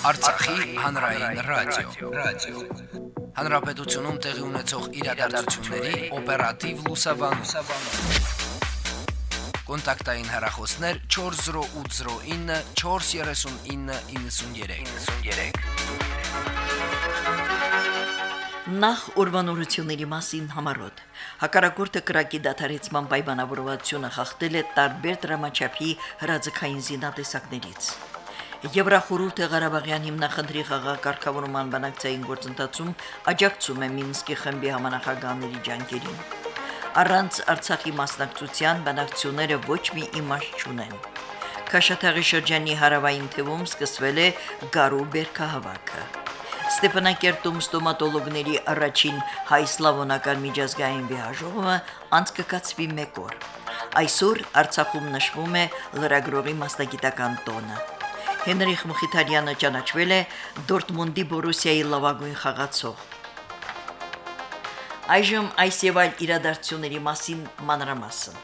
Արցախի հանրային ռադիո, ռադիո։ Հանրապետությունում տեղի ունեցող իրադարձությունների օպերատիվ լուսաբանում։ Կոնտակտային հեռախոսներ 40809 43993։ 93։ Նախ ուրվանորությունների մասին համարոտ։ Հակառակորդը կրակի դադարեցման պայմանավորվածությունը խախտել է տարբեր դրամաչափի հրաձգային զինատեսակներից։ Եվրախորհուրդը Ղարաբաղյան հիմնախնդրի խաղակարգավորման բանակցային գործընթացում աջակցում է Մինսկի խմբի համանախագահների ջանքերին։ Առանց Արցախի մասնակցության բանակցությունները ոչ մի իմաստ չունեն։ Քաշաթաղի շրջանի հարավային թևում սկսվել է գարու բերքահավաքը։ Ստեփանակերտում ստոմատոլոգների առաջին հայ սլավոնական միջազգային վիայժողը անցկացվի 1 օր։ Այսօր Արցախում նշվում է լրագրողի մասնագիտական տոնը։ Հենրիխ Մխիթարյանը ճանաչվել է Դորտմունդի Բորուսիայի լավագույն խաղացող։ Այժմ այս եւ այլ իրադարձությունների մասին մանրամասն։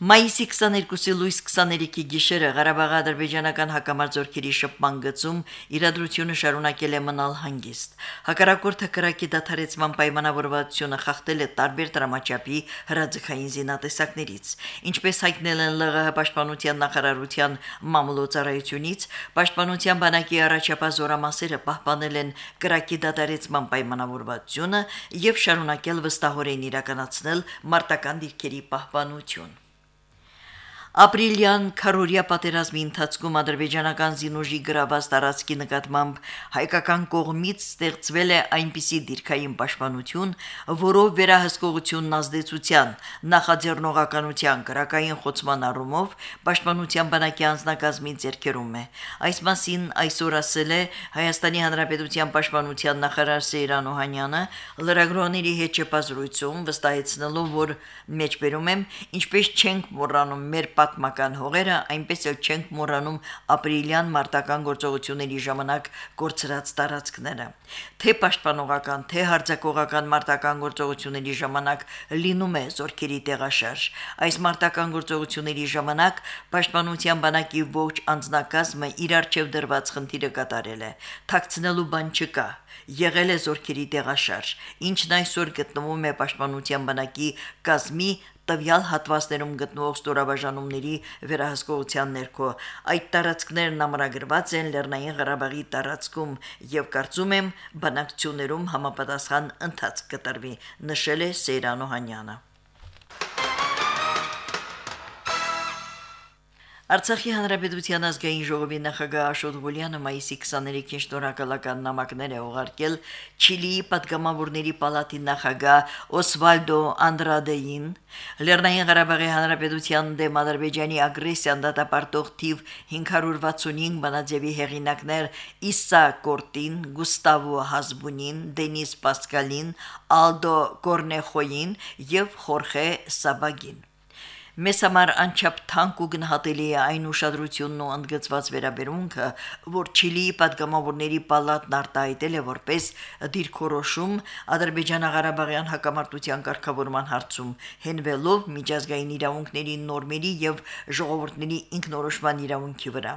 Մայիսի 22-ի լույս 23-ի գիշերը Ղարաբաղի ադրբեջանական հակամարտությունների շփման գծում իրադրությունը շարունակել է մնալ հանգիստ։ Հակառակորդը կրակի դադարեցման պայմանավորվածությունը խախտել է տարբեր դրամաչափի հրաձգային զինատեսակներից։ Ինչպես հայտնել են ԼՂՀ պաշտպանության նախարարության մամուլոցարայությունից, պաշտպանության բանակի առաջապահ զորամասերը պահպանել են կրակի դադարեցման պայմանավորվածությունը եւ շարունակել վստահորեն իրականացնել մարտական դիրքերի պահպանություն։ Ապրիլյան քարորիա պատերազմի ընթացքում ադրբեջանական զինուժի գրաված տարածքի նկատմամբ հայկական կողմից ստեղծվել է այնպիսի դիրքային պաշտպանություն, որով վերահսկողությունն ազդեցության, նախաձեռնողականության, քրակային խոցման առումով պաշտպանության բանակի անձնակազմի ձեռքերում է։ Այս մասին այսօր ասել է Հայաստանի Հանրապետության պաշտպանության նախարար Սեյրան Օհանյանը լրագրողների հետ չպազրույցում վստահեցնելով, որ մեջբերում եմ, ինչպես չենք մոռանում մեր պատմական հողերը, այնպես էլ չենք մոռանում ապրիլյան մարտական գործողությունների ժամանակ կորցրած տարածքները։ Թե պաշտպանողական, թե հարձակողական մարտական գործողությունների ժամանակ լինում է զորքերի տեղաշարժ։ Այս մարտական գործողությունների ժամանակ պաշտպանության բանակի ողջ անձնակազմը իր արչև դրված խնդիրը կատարել է։ Թաքցնելու բան չկա եղել է զորքերի տեղաշարժ, ինչն այսօր գտնվում է պաշտպանության բանակի կազմի տվյալ հատվածներում գտնվող ստորաբաժանումների վերահսկողության ներքո այդ տարածքներն ամրագրված են Լեռնային Ղարաբաղի տարածքում եւ կարծում եմ բանակցություններում համապատասխան ընթացք կտրվի նշել է Սեյրան Արցախի հանրապետության ազգային ժողովի նախագահ Աշոտ Ղուլյանը մայիսի 23-ին շնորհակալական նամակներ է ուղարկել Չիլիի падգամավորների պալատի նախագահ Օսվալդո Անդրադեին, Լեռնային Ղարաբաղի հանրապետության դեմ Ադրբեջանի ագրեսիան դատապարտող թիվ 565 բանաձևի հեղինակներ Իսա Կորտին, Գուստավո Հազբունին, Դենիս Պասկալին, Ալդո Կորնեխոյին եւ Խորխե Սաբագին Մեզ համար անչափ թանկ ու գնահատելի է այն ուշադրությունն ու ընդգծված վերաբերմունքը, որ Չիլիի падգամավորների պալատն արտահայտել է որպես դիրքորոշում Ադրբեջանա-Ղարաբաղյան հակամարտության կարգավորման հարցում, հենվելով միջազգային իրավունքների նորմերի եւ ժողովուրդների ինքնորոշման իրավունքի վրա։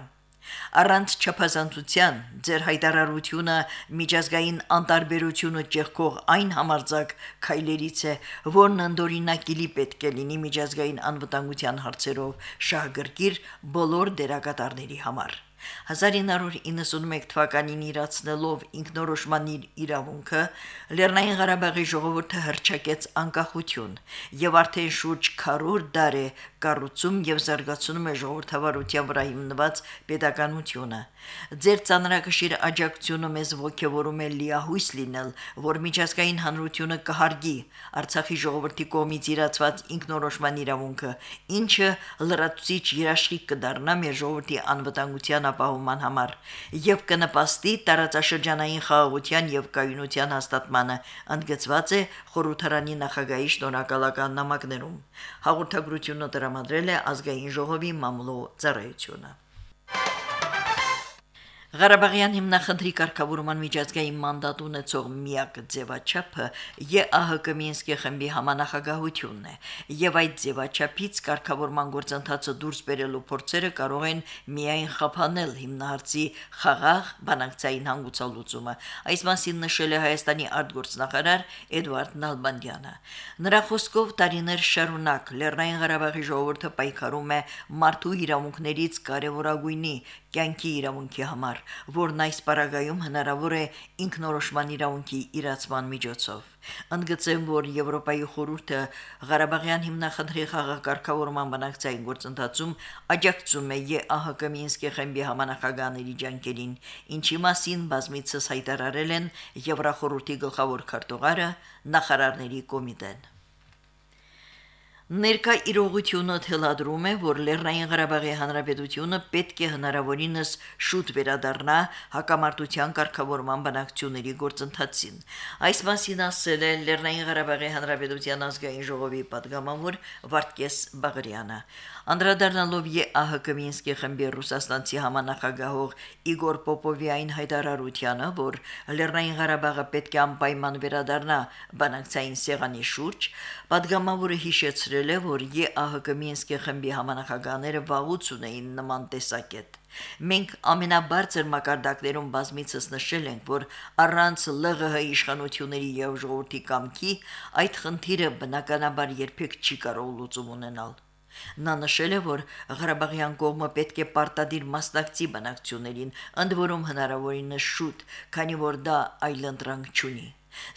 Առանց չափազանցության ձեր հայտարարությունը միջազգային անտարբերությունը ճեղքող այն համարձակ քայլերից է, որն ընդօրինակելի պետք է լինի միջազգային անվտանգության հարցերով շահգրգիր բոլոր դերակատարների համար։ 1991 թվականին իրացնելով ինքնորոշման իր իրավունքը Լեռնային Ղարաբաղի ժողովուրդը հրճակեց անկախություն եւ արդեն շուրջ 100 դար է կառուցում եւ զարգացնում է ժողովրդավարության վրա հիմնված pedagogiությունը։ Ձեր ցանրակշիռ աջակցությունը մեզ ողջևորում է լիահույս լինել, որ միջազգային հանրությունը կհարգի Արցախի ժողովրդի կողմից իրացված ինքնորոշման իրավունքը, ինչը լրացուցիչ երաշխիք կդառնա մեր ժողովրդի անվտանգության ապահովման համար եւ կնպաստի տարածաշրջանային խաղաղության եւ կայունության հաստատմանը, ընդգծված է խորհրդարանի նախագահի շնորհակալական նամակներում։ Հաղորդագրությունը տրամադրել է ազգային ժողովի մամուլո ծառայությունը։ Ղարաբաղյան հիմնախնդրի կարգավորման միջազգային մանդատ ունեցող միակ ձևաչափը ԵԱՀԿ Մինսկի խմբի համանախագահությունն է, եւ այդ ձևաչափից կարգավորման գործընթացը դուրս բերելու փորձերը կարող են միայն խափանել հիմնահարցի խաղաղ բանակցային հանգուցալուծումը։ Այս մասին նշել է Հայաստանի արտգործնախարար Էդվարդ Նալբանդյանը։ Նրա խոսքով տարիներ շարունակ Լեռնային Ղարաբաղի ժողովուրդը պայքարում է մարդու իրավունքներից կարևորագույնի կյանքի իրավունքի համար, որն այս պարագայում հնարավոր է ինքնորոշման իրավունքի իրացման միջոցով։ Ընդգծեմ, որ Եվրոպայի խորհուրդը Ղարաբաղյան հիմնախնդրի խաղակարգավորման բանակցային գործընթացում աջակցում է ԵԱՀԿ Մինսկի խմբի համանախագահաների ջանքերին, ինչի մասին բազմիցս հայտարարել են Եվրախորհրդի գլխավոր քարտուղարը նախարարների կոմիտեն։ Ներկա իրողությունը թելադրում է, որ Լեռնային Ղարաբաղի Հանրապետությունը պետք է հնարավորինս շուտ վերադառնա հակամարտության կարգավորման բանակցությունների գործընթացին։ Այս մասին ասել է Լեռնային Ղարաբաղի Հանրապետության ազգային ժողովի падգամավոր Վարդգես Բաղրյանը։ Անդրադառնալով ԵԱՀԿ Մինսկի խմբի ռուսաստանցի համանախագահող Իգոր Պոպովյային հայտարարությանը, որ Լեռնային Ղարաբաղը պետք է անպայման վերադառնա բանակցային սեղանի շուրջ, падգամավորը հիշեցրել է, որ ԵԱՀԿ Մինսկի խմբի համանախագահները վաղուց ունեին նման տեսակետ։ Մենք ամենաբարձր մակարդակներում բազմիցս նշել ենք, որ առանց ԼՂՀ իշխանությունների եւ ժողովրդի կամքի այդ խնդիրը բնականաբար երբեք չի կարող լուծում ունենալ։ Նա նշել է, որ Ղարաբաղյան կողմը պետք է պարտադիր մասնակցի բանակցություններին, ընդ որում հնարավորինս շուտ, քանի որ դա այլընտրանք չունի։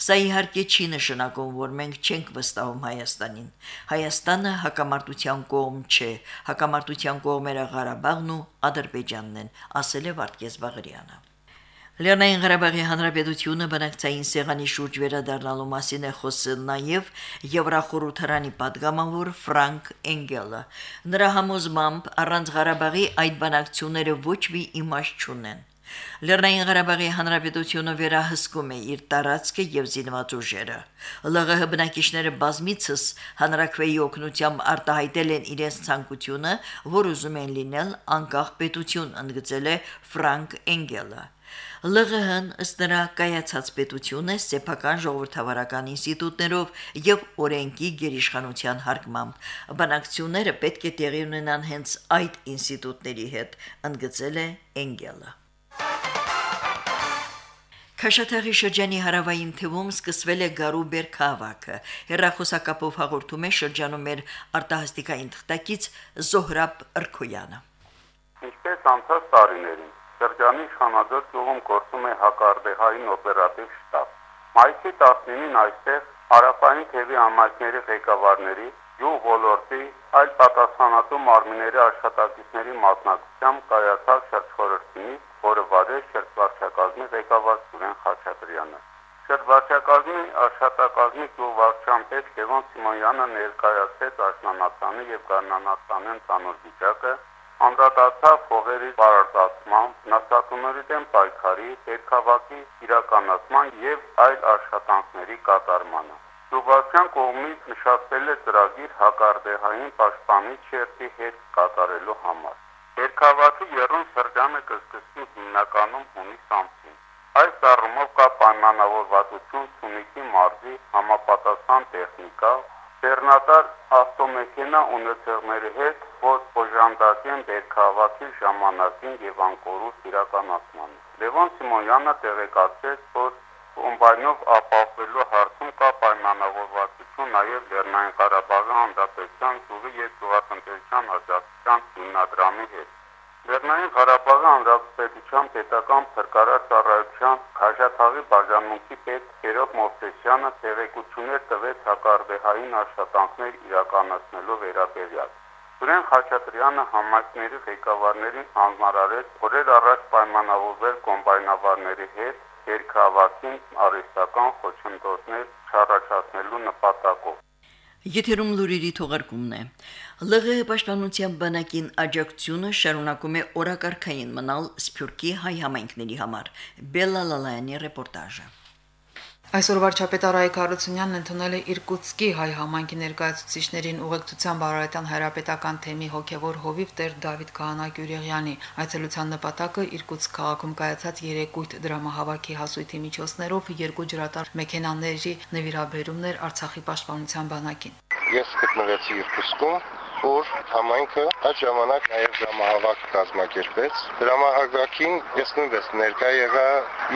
Սա իհարկե չի նշանակում, որ մենք չենք վստահում Հայաստանին։ Հայաստանը հակամարտության կողմ չէ, հակամարտության կողմերը Ղարաբաղն ու Ադրբեջանն են, ասել է Վարդգես Բաղարյանը։ Լեռնային Ղարաբաղի Հանրապետությունը բանակցային սեղանի շուրջ վերադառնալու մասին է խոսել նաև Եվրախորհրդարանի падգամավոր Ֆրանկ Էնգելը։ Նրա համոզմամբ առանց Ղարաբաղի այդ բանակցությունները ոչ մի իմաստ չունեն։ Լեռնային Ղարաբաղի Հանրապետությունը վերահսկում է իր տարածքը եւ զինված ուժերը։ ԼՂՀ բնակիչները բազմիցս հանրակրվեի օգնությամբ արտահայտել են իրենց ցանկությունը, որ ուզում են լինել անկախ պետություն, ընդգծել է Ֆրանկ Էնգելը։ ԼՂՀ-ն ըստ նրա կայացած պետություն է սեփական ժողովրդավարական ինստիտուտներով եւ օրենքի գերիշխանության հարգմամբ։ Բանակցությունները պետք է տեղի ունենան հենց այդ ինստիտուտների հետ, ընդգծել է Էնգելը։ Քաշաթաղի շրջանի հարավային թվում սկսվել է Գարուբեր քաղաքը։ Հերրախոսակապով հաղորդում է շրջանում մեր արտահասթիկային թղթակից Զոհրաբ Ըրքոյանը։ Ինչպես անցած տարիներին Շրջանի Խանաձոր գյուղում գործում է հակարդեհային օպերատիվ շտաբ։ Մայիսի 19-ին այստեղ Արապային թևի համայնքների ղեկավարների, յուղ ոլորտի, այլ պատասխանատու մարմինների աշխատակիցների մասնակցությամբ կայացավ շրջխորհրդինի, որը վարել շրջվարչակազմի ղեկավար Սուրեն Խաչատրյանը։ Շրջվարչակազմի աշխատակազմի գյուղվարչության պետ Լևոն Սիմոնյանը ներկայացրեց աշնանացանի եւ գարնանացանեն ցանոթ վիճակը անդրադարձավ փողերի բարարտացման, նստատուների դեմ պայքարի, պետքավակի իրականացման եւ այլ աշխատանքների կատարմանը։ Սուբասյան կողմից նշանակվել է ծրագիր հակարդեհային պաշտպանի չերտի հետ կատարելու համար։ Երկավացի երրորդ շրջանը կսկսվի հիմնականում հունիս ամսին։ Այս առումով կա պայմանավորվածություն Սունիքի մարզի համապատասխան տեխնիկա, Բեռնատար ավտոմեքենա ունեցողների հետ որ օժանդակեն Բերքահավաքի ժամանակին եւ անկորուս իրականացմանը։ Լևոն Սիմոնյանը տեղեկացրեց, որ կոմբայնով ապահովելու հարցում կա պայմանավորվածություն նաև Լեռնային Ղարաբաղի Հանրապետության ծուղի եւ ծուղատնտեսության աջակցության հիմնադրամի հետ։ Լեռնային Ղարաբաղի Հանրապետության պետական փրկարար ծառայության Խաշաթաղի բաժանմունքի պետ Գերոբ Մովսեսյանը տեղեկություններ տվեց հակարդեհային աշխատանքներ իրականացնելու վերաբերյալ։ Սուրեն Խաչատրյանը համայնքների ղեկավարներին հանձնարարեց օրեր առաջ պայմանավորվել կոմբայնավարների հետ երկհավաքին արհեստական խոչընդոտներ չառաջացնելու նպատակով։ Եթերում լուրերի թողարկումն է։ ԼՂՀ պաշտպանության բանակին աջակցությունը շարունակում է օրակարգային մնալ Սփյուռքի հայ համայնքների համար։ Բելլալալայանի ռեպորտաժը։ Այսօր վարչապետ Արայիկ Հարությունյանն ընդունել է Իրկուտսկի հայ համայնքի ներկայացուցիչներին ուղեկցության բարոյական հայրապետական թեմի հոգևոր հովիվ Տեր Դավիթ Քահանա Գյուրեղյանի այցելության նպատակը Իրկուտսկ քաղաքում կայացած երեկույթ դրամահավաքի հասույթի միջոցներով երկու ջրատար մեքենաների նվիրաբերումներ Արցախի պաշտպանության բանակին։ Ես գտնվեցի Իրկուտսկում որ համայնքը այդ ժամանակ նաև ժամահավաք կազմակերպեց։ Դրամահավաքին ես նույնպես ներկա եղա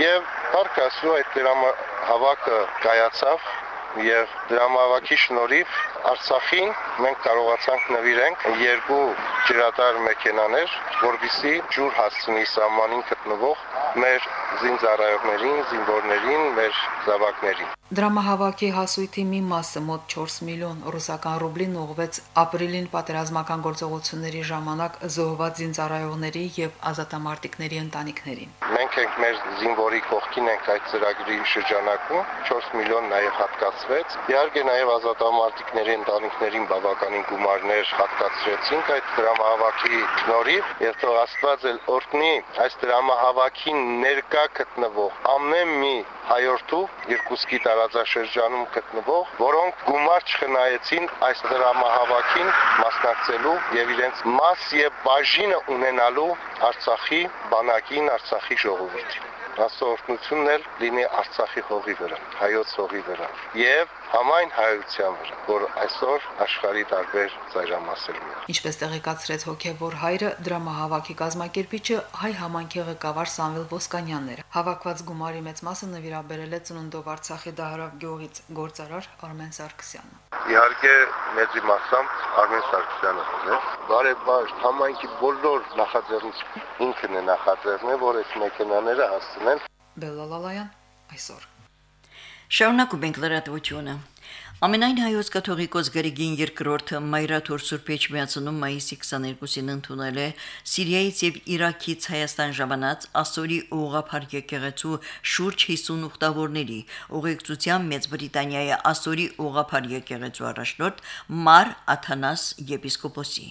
եւ բարք ասու այդ դրամահավաքը կայացավ եւ դրամահավաքի շնորհիվ Արցախին մենք կարողացանք նվիրենք երկու ջրատար մեքենաներ, որովհետեւ ջուր հասցնի սահմանին գտնվող մեր զինծառայողներին, զինվորներին, մեր զավակներին։ Դրամահավաքի հասույթի մի մասը մոտ 4 միլիոն ռուսական ռուբլին ուղղվեց ապրիլին պատերազմական գործողությունների ժամանակ զոհված զինծառայողների եւ ազատամարտիկների ընտանիքներին։ Մենք ենք մեր զինվորի կողքին ենք այդ ծրագրի շրջանակում 4 միլիոն նաեւ հատկացվեց։ Իհարկե նաեւ ազատամարտիկների ընտանիքներին բավականին գումարներ հատկացրեցինք այդ դրամահավաքի շնորհիվ եւ թող Աստված էլ օրհնի այս դրամահավաքին ներկա գտնվող ամեն մի հայորդու Իրկուտսկի տարածաշրջանում գտնվող, որոնք գումար չխնայեցին այս դրամահավաքին մասնակցելու եւ իրենց մաս եւ բաժինը ունենալու Արցախի բանակին, Արցախի ժողովրդին ասորտնությունն էլ լինի Արցախի հողի վրա, հայոց հողի վրա եւ համայն հայության վրա, որ այսօր աշխարհի տարբեր ծայրամասերում է։ Ինչպես տեղեկացրեց հոգևոր հայրը, դրամահավաքի կազմակերպիչը հայ համանքի ղեկավար Սամվել Ոսկանյանն էր։ Հավաքված գումարի մեծ մասը նվիրաբերել է ծնունդով Արցախի դահարավ գյուղից գործարար Արմեն Սարգսյանը։ Իհարկե մեծի մասամբ Արմեն Սարգսյանը է։ Բարեբաշտ համայնքի բոլոր նախաձեռնից ինքն է նախաձեռնել, որ այս մեքենաները հասցնեն Բելլալալայան այսօր Շարունակում ենք լրատվությունը։ Ամենայն հայոց կաթողիկոս Գրիգին II Մայրաթոր Սուրբ Էջմիածնում մայիսի 22-ին ընդունել է Սիրիայից եւ Իրաքից Հայաստան ժամանած Ասորի ուղղափառ եկեղեցու շուրջ 50 ուխտավորների ուղեկցությամբ Մեծ Բրիտանիայի Ասորի ուղղափառ եկեղեցու առաջնորդ Մար Աթանաս եպիսկոպոսի։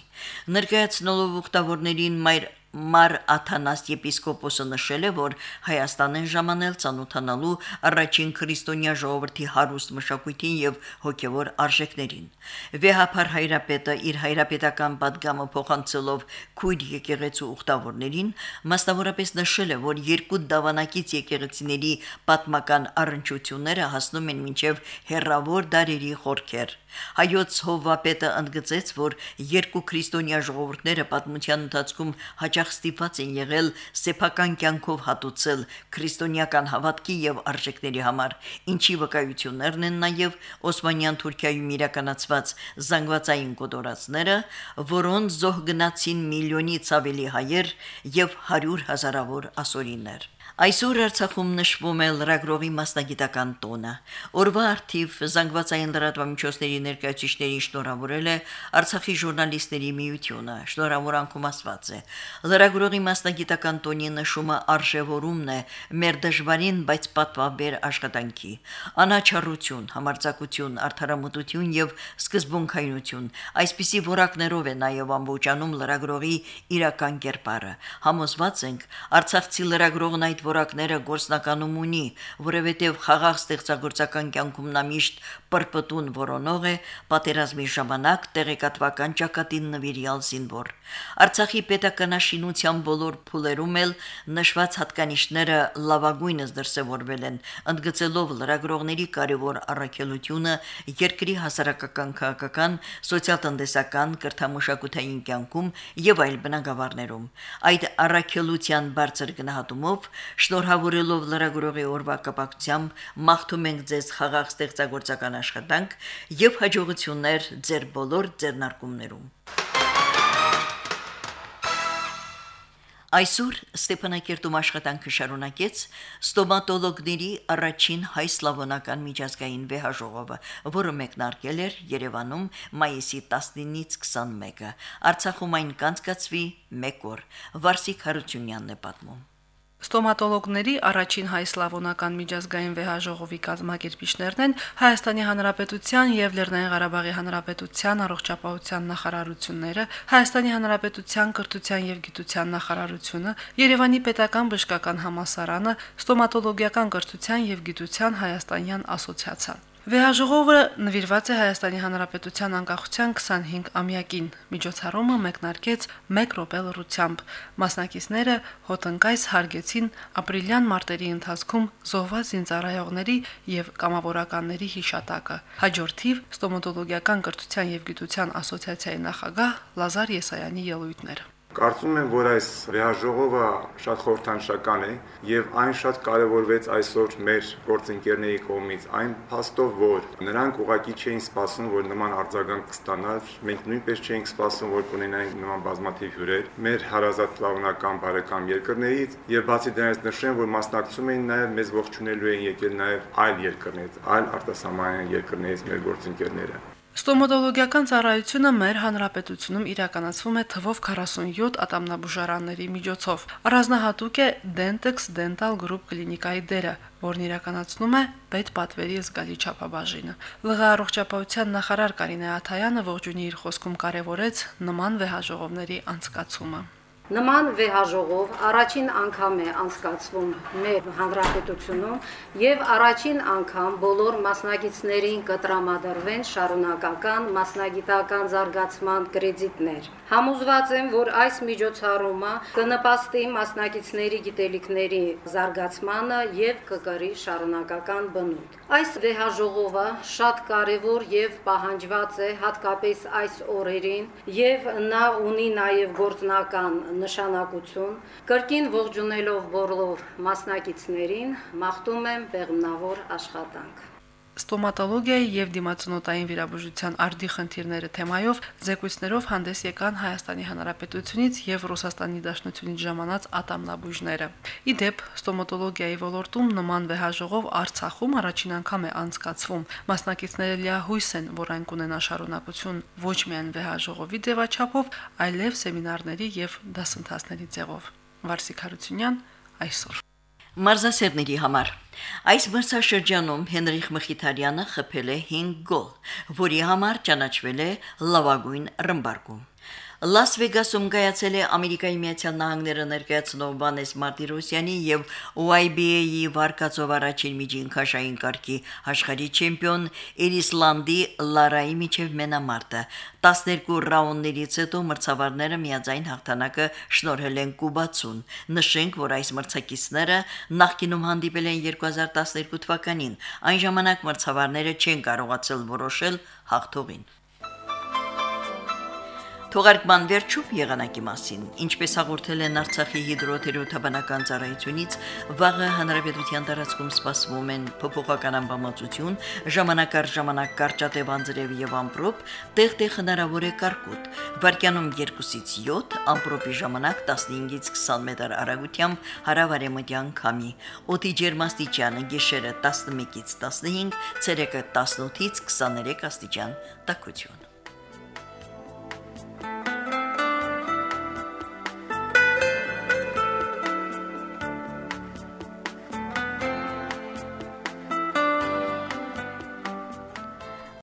Ներկայացնելով ուխտավորներին Մայր Մար Աթանաս եպիսկոպոսը նշել է, որ Հայաստանեն ժամանել ցանոթանալու առաջին քրիստոնյա ժողովրդի հարուստ մշակույթին եւ հոգեվոր արժեքներին։ Վեհապար հայրապետը իր հայրապետական падգամը փոխանցելով քույր եկեղեցու ուխտավորներին մասնավորապես նշել է, որ երկու դավանակից եկեղեցիների պատմական առընչությունները հասնում են մինչև հերրավոր դարերի խորքեր։ Հայոց հովվապետը ընդգծեց, որ երկու քրիստոնյա ժողովուրդները պատմության ընթացքում հաճ հաճախ ստիպված են եղել սեփական կյանքով հատուցել քրիստոնեական հավատքի եւ արժեքների համար, ինչի վկայություններն են նաեւ Օսմանյան Թուրքիայում իրականացված զանգվածային կոտորածները, որոնց զոհ գնացին միլիոնից ավելի հայեր եւ 100 հազարավոր ասորիներ։ Այսօր Արցախում նշվում է լրագրողի մասնագիտական տոնը։ Օրվա արդիվ զանգվածային լրատվամիջոցների ներկայացուցիչներին շնորհավորել է Արցախի ժուրնալիստների միությունը։ Շնորհավորանքում ասված է. լրագրողի մասնագիտական տոնի նշումը արժևորումն է մեր դժվարին, բայց պատվաբեր աշխատանքի։ Անաչառություն, համարձակություն, արդարամտություն եւ սկզբունքայնություն։ Այսպիսի որակներով է նաեւ ամբողջանում լրագրողի իրական կերպարը։ Համոզված ենք, Արցախցի լրագրողն այդ որակները գործնականում ունի, որովհետև խաղաղ ստեղծագործական կյանքում նա միշտ պրպտուն որոնող է պատերազմի ժամանակ տեղեկատվական ճակատին նվիրյալ զինվոր։ Արցախի պետականաշինության բոլոր փուլերում էլ նշված հատկանիշները լավագույնս դրսևորվել են, ընդգծելով լրագրողների կարևոր առաքելությունը երկրի հասարակական քաղաքական, սոցիալ-տնտեսական, կրթամշակութային կյանքում եւ այլ բնագավառներում։ Այդ առաքելության բարձր գնահատումով Շնորհավորելով լրագրողի օրվա կապակցությամբ մաղթում ենք ձեզ խաղաղ ստեղծագործական աշխատանք եւ հաջողություններ ձեր բոլոր ձեռնարկումներում։ Այսօր Ստեփանակերտում աշխատանքը շարունակեց ստոմատոլոգների առաջին հայ սլավոնական միջազգային վեհաժողովը, որը մեկնարկել էր Երևանում մայիսի 19-ից 21-ը։ Արցախում այն կանցկացվի 1 օր։ Վարսիկ Հարությունյանն է պատմում։ Ստոմատոլոգների առաջին հայ սլավոնական միջազգային վեհաժողովի կազմակերպիչներն են Հայաստանի Հանրապետության եւ Լեռնային Ղարաբաղի Հանրապետության առողջապահության նախարարությունները, Հայաստանի Հանրապետության կրթության եւ գիտության նախարարությունը, Երևանի պետական բժշկական համալսարանը, Ստոմատոլոգիական կրթության եւ գիտության հայաստանյան ասոցիացիան։ Վեհաժողովը նվիրված է Հայաստանի Հանրապետության անկախության 25-ամյակին։ Միջոցառումը մեկնարկեց 1 րոպե լրությամբ։ Մասնակիցները հոտնկայս հարգեցին ապրիլյան մարտերի ընթացքում զոհված զինծառայողների եւ կամավորականների հիշատակը։ Հաջորդիվ ստոմատոլոգիական կրթության եւ գիտության ասոցիացիայի նախագահ Լազար Եսայանի ելույթներ։ Կարծում եմ, որ այս վեհաժողովը շատ խորհրդանշական է եւ այն շատ կարեւորվեց այսօր մեր գործընկերների կողմից այն փաստով, որ նրանք ուղակի չէին սպասում, որ նման արձագանք կստանալ, մենք նույնպես չէինք սպասում, որ կունենայինք նման բազմաթիվ հյուրեր մեր հարազատ պլավնական բարեկամ երկրներից եւ բացի դրանից նշեմ, որ մասնակցում էին նաեւ մեզ ողջունելու են եկել նաեւ այլ երկրներից, այլ արտասահմանյան երկրներից մեր գործընկերները։ Ստոմատոլոգիական ծառայությունը մեր հանրապետությունում իրականացվում է թվով 47 ատամնաբուժարանների միջոցով։ Առանձնահատուկ է Dentex Dental Group կլինիկայի դերը, որն իրականացնում է պետպատվերի զգալի չափաբաժինը։ ԼՂ առողջապահության նախարար Կարինե Աթայանը ողջունի իր խոսքում կարևորեց նման վեհաժողովների անցկացումը։ Նման վեհաժողով առաջին անգամ է անցկացվում մեր հանրապետությունում եւ առաջին անգամ բոլոր մասնագետներին կտրամադրվեն շարունակական մասնագիտական զարգացման կրեդիտներ։ Համոզված եմ, որ այս միջոցառումը կնպաստի մասնագետների գիտելիքների զարգացմանը եւ կկրի շարունակական բնույթ։ Այս վեհաժողովը շատ կարևոր եւ պահանջված է հատկապես այս օրերին եւ նա ունի նաեւ գործնական նշանակություն, կրկին ողջունելով բոլոր մասնակիցներին, մաղթում եմ բեղմնավոր աշխատանք ստոմատոլոգիայի եւ դիմացնոտային վիրաբուժության արդի խնդիրները թեմայով զեկույցներով հանդես եկան Հայաստանի Հանրապետությունից եւ Ռուսաստանի Դաշնությունից ժամանած ատամնաբույժները։ Իդեպ ստոմատոլոգիայի ոլորտում նման վեհաժողով Արցախում առաջին անգամ է անցկացվում։ Մասնակիցները լիահույս են, որ այն կունենա շարունակություն ոչ միայն վեհաժողովի ձևաչափով, այլև սեմինարների եւ դասընթացների ձևով։ Վարսիկ Հարությունյան այսօր Մարզասերների համար Այս մրցաշրջանում Հենրիխ Մխիթարյանը խփել է 5 գոլ, որի համար ճանաչվել է լավագույն ռմբարկում։ Լաս Վեգասում կայացել է Ամերիկայի Միացյալ Նահանգները ներկայացնող Վանես Մարտիրոսյանի եւ YBA-ի վարկածով առաջին միջին քաշային կարգի աշխարհի չեմպիոն Էրիսլանդի Լարայի միջև մենամարտը 12 ռաունդներից հետո մրցավարները միաձայն հաղթանակը շնորհել են Կուբացուն։ Նշենք, որ այս մրցակիցները նախկինում հանդիպել են 2012 թվականին։ Այն ժամանակ մրցավարները չեն կարողացել որոշել հաղթողին։ Թողարկման վերջում եղանակի մասին, ինչպես հաղորդել են Արցախի հիդրոթերապևտաբանական ծառայությունից, վաղը հանրապետության տարածքում սպասվում են փոփոխական ամպամածություն, ժամանակ առ ժամանակ կարճատև անձրև եւ ամպրոպ, տեղ-տեղ հնարավոր է կարկուտ։ Վարկյանում 2-ից 7, ամպրոպի ժամանակ 15-ից 20 մետր արագությամբ հարավարեմտյան քամի։ Օդի ջերմաստիճանը գիշերը 11-ից 15, ցերեկը 18-ից 23 աստիճան տաքություն։